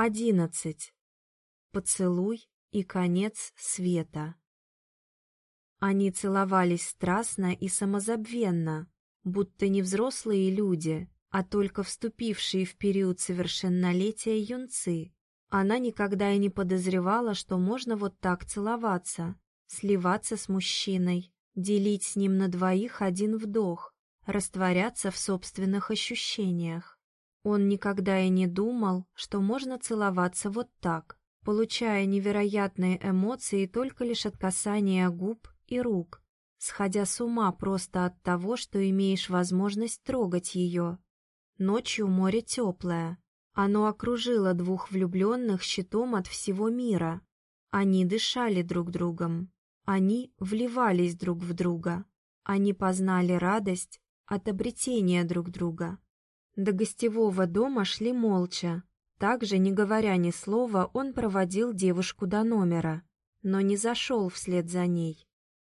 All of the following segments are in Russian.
Одиннадцать. Поцелуй и конец света. Они целовались страстно и самозабвенно, будто не взрослые люди, а только вступившие в период совершеннолетия юнцы. Она никогда и не подозревала, что можно вот так целоваться, сливаться с мужчиной, делить с ним на двоих один вдох, растворяться в собственных ощущениях. Он никогда и не думал, что можно целоваться вот так, получая невероятные эмоции только лишь от касания губ и рук, сходя с ума просто от того, что имеешь возможность трогать ее. Ночью море теплое. Оно окружило двух влюбленных щитом от всего мира. Они дышали друг другом. Они вливались друг в друга. Они познали радость от обретения друг друга. До гостевого дома шли молча. Также, не говоря ни слова, он проводил девушку до номера, но не зашел вслед за ней.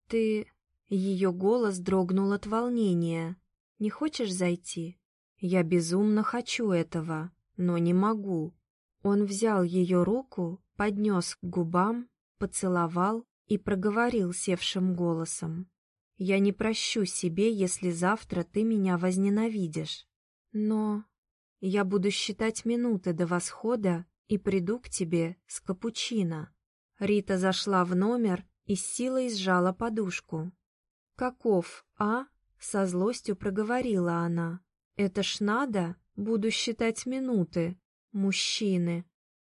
«Ты...» Ее голос дрогнул от волнения. «Не хочешь зайти?» «Я безумно хочу этого, но не могу». Он взял ее руку, поднес к губам, поцеловал и проговорил севшим голосом. «Я не прощу себе, если завтра ты меня возненавидишь. Но я буду считать минуты до восхода и приду к тебе с капучино». Рита зашла в номер и с силой сжала подушку. «Каков, а?» — со злостью проговорила она. «Это ж надо, буду считать минуты. Мужчины».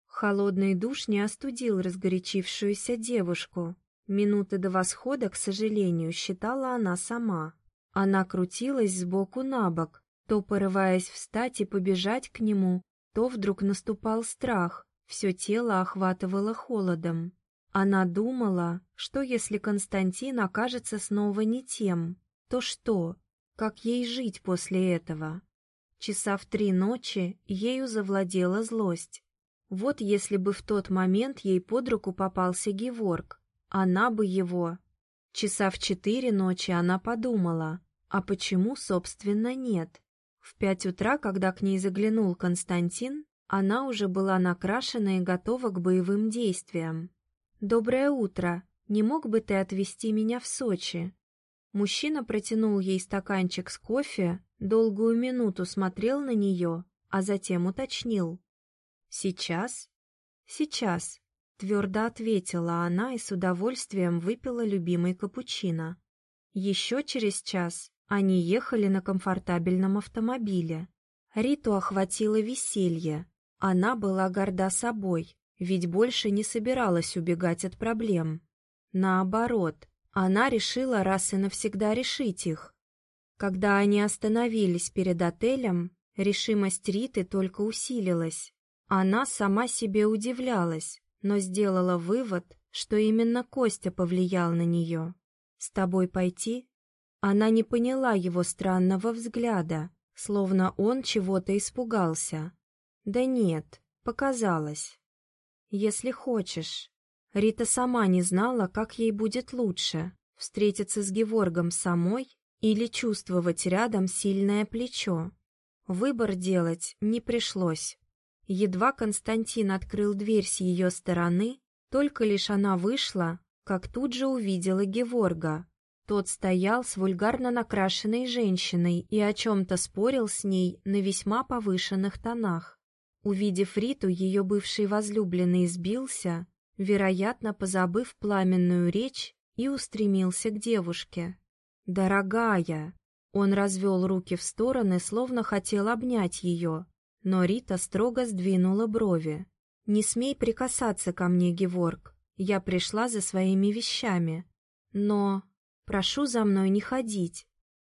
Холодный душ не остудил разгорячившуюся девушку. Минуты до восхода, к сожалению, считала она сама. Она крутилась сбоку на бок, то порываясь встать и побежать к нему, то вдруг наступал страх, все тело охватывало холодом. Она думала, что если Константин окажется снова не тем, то что, как ей жить после этого? Часа в три ночи ею завладела злость. Вот если бы в тот момент ей под руку попался Геворг, она бы его... Часа в четыре ночи она подумала, а почему, собственно, нет? В пять утра, когда к ней заглянул Константин, она уже была накрашена и готова к боевым действиям. «Доброе утро. Не мог бы ты отвезти меня в Сочи?» Мужчина протянул ей стаканчик с кофе, долгую минуту смотрел на нее, а затем уточнил. «Сейчас?» «Сейчас», — твердо ответила она и с удовольствием выпила любимый капучино. Еще через час они ехали на комфортабельном автомобиле. Риту охватило веселье. Она была горда собой, ведь больше не собиралась убегать от проблем. Наоборот, она решила раз и навсегда решить их. Когда они остановились перед отелем, решимость Риты только усилилась. Она сама себе удивлялась, но сделала вывод, что именно Костя повлиял на нее. «С тобой пойти?» Она не поняла его странного взгляда, словно он чего-то испугался. «Да нет, показалось». «Если хочешь». Рита сама не знала, как ей будет лучше — встретиться с Геворгом самой или чувствовать рядом сильное плечо. Выбор делать не пришлось. Едва Константин открыл дверь с ее стороны, только лишь она вышла, как тут же увидела Геворга. Тот стоял с вульгарно накрашенной женщиной и о чем-то спорил с ней на весьма повышенных тонах. Увидев Риту, ее бывший возлюбленный сбился, вероятно, позабыв пламенную речь, и устремился к девушке. «Дорогая!» Он развел руки в стороны, словно хотел обнять ее, но Рита строго сдвинула брови. «Не смей прикасаться ко мне, Геворг, я пришла за своими вещами. Но прошу за мной не ходить».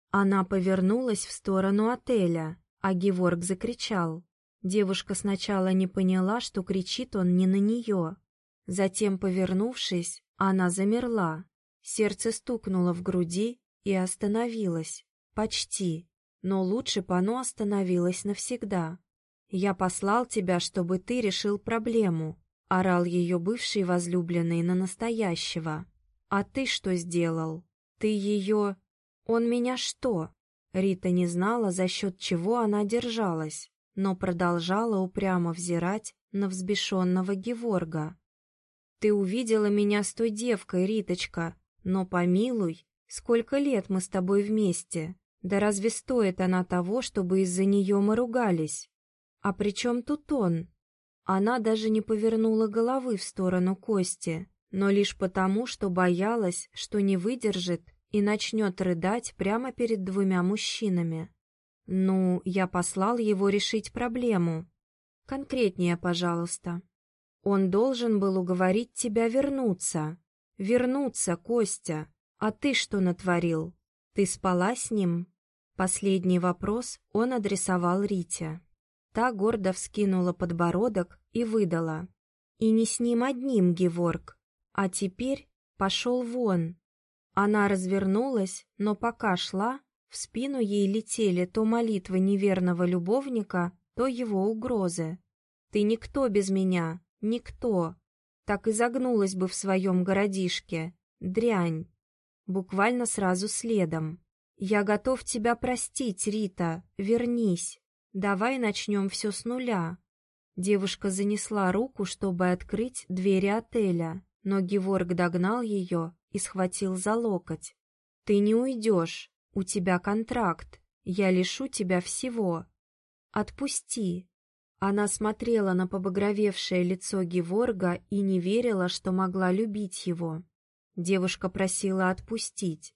Она повернулась в сторону отеля, а Геворг закричал. Девушка сначала не поняла, что кричит он не на нее. Затем, повернувшись, она замерла. Сердце стукнуло в груди и остановилось. Почти. Но лучше бы оно остановилось навсегда. «Я послал тебя, чтобы ты решил проблему», — орал ее бывший возлюбленный на настоящего. «А ты что сделал? Ты ее...» «Он меня что?» Рита не знала, за счет чего она держалась но продолжала упрямо взирать на взбешенного Геворга. «Ты увидела меня с той девкой, Риточка, но помилуй, сколько лет мы с тобой вместе. Да разве стоит она того, чтобы из-за нее мы ругались? А при чем тут он?» Она даже не повернула головы в сторону Кости, но лишь потому, что боялась, что не выдержит и начнет рыдать прямо перед двумя мужчинами. Ну, я послал его решить проблему. Конкретнее, пожалуйста. Он должен был уговорить тебя вернуться. Вернуться, Костя. А ты что натворил? Ты спала с ним? Последний вопрос он адресовал Рите. Та гордо вскинула подбородок и выдала. И не с ним одним, Геворг. А теперь пошел вон. Она развернулась, но пока шла, в спину ей летели то молитвы неверного любовника, то его угрозы. «Ты никто без меня, никто!» Так и загнулась бы в своем городишке. Дрянь. Буквально сразу следом. «Я готов тебя простить, Рита, вернись. Давай начнем все с нуля». Девушка занесла руку, чтобы открыть двери отеля, но Геворг догнал ее и схватил за локоть. «Ты не уйдешь, у тебя контракт, я лишу тебя всего. Отпусти, она смотрела на побагровевшее лицо Геворга и не верила, что могла любить его. Девушка просила отпустить.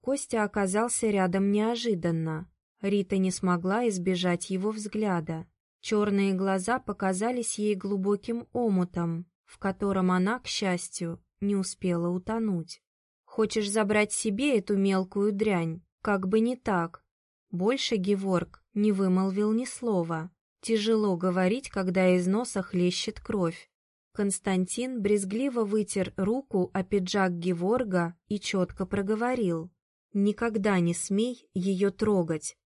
Костя оказался рядом неожиданно. Рита не смогла избежать его взгляда. Черные глаза показались ей глубоким омутом, в котором она, к счастью, не успела утонуть. «Хочешь забрать себе эту мелкую дрянь? Как бы не так!» Больше Геворг не вымолвил ни слова. Тяжело говорить, когда из носа хлещет кровь. Константин брезгливо вытер руку о пиджак Геворга и четко проговорил. «Никогда не смей ее трогать».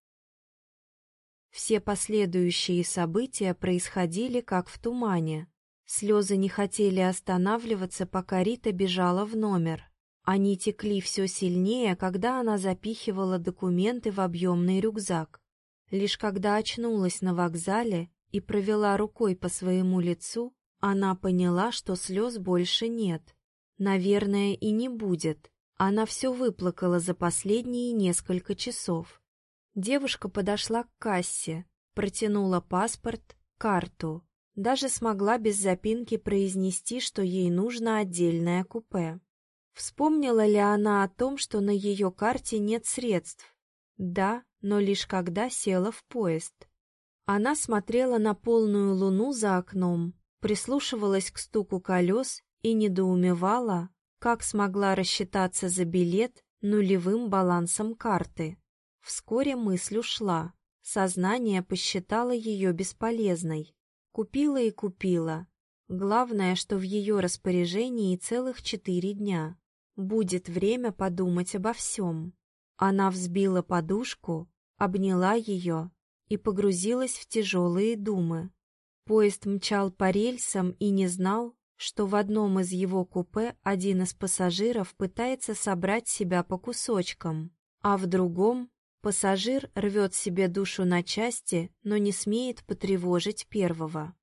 Все последующие события происходили как в тумане. Слезы не хотели останавливаться, пока Рита бежала в номер. Они текли все сильнее, когда она запихивала документы в объемный рюкзак. Лишь когда очнулась на вокзале и провела рукой по своему лицу, она поняла, что слез больше нет. Наверное, и не будет. Она все выплакала за последние несколько часов. Девушка подошла к кассе, протянула паспорт, карту. Даже смогла без запинки произнести, что ей нужно отдельное купе. Вспомнила ли она о том, что на ее карте нет средств? Да, но лишь когда села в поезд. Она смотрела на полную луну за окном, прислушивалась к стуку колес и недоумевала, как смогла рассчитаться за билет нулевым балансом карты. Вскоре мысль ушла, сознание посчитало ее бесполезной. Купила и купила. Главное, что в ее распоряжении целых четыре дня. Будет время подумать обо всем. Она взбила подушку, обняла ее и погрузилась в тяжелые думы. Поезд мчал по рельсам и не знал, что в одном из его купе один из пассажиров пытается собрать себя по кусочкам, а в другом пассажир рвет себе душу на части, но не смеет потревожить первого.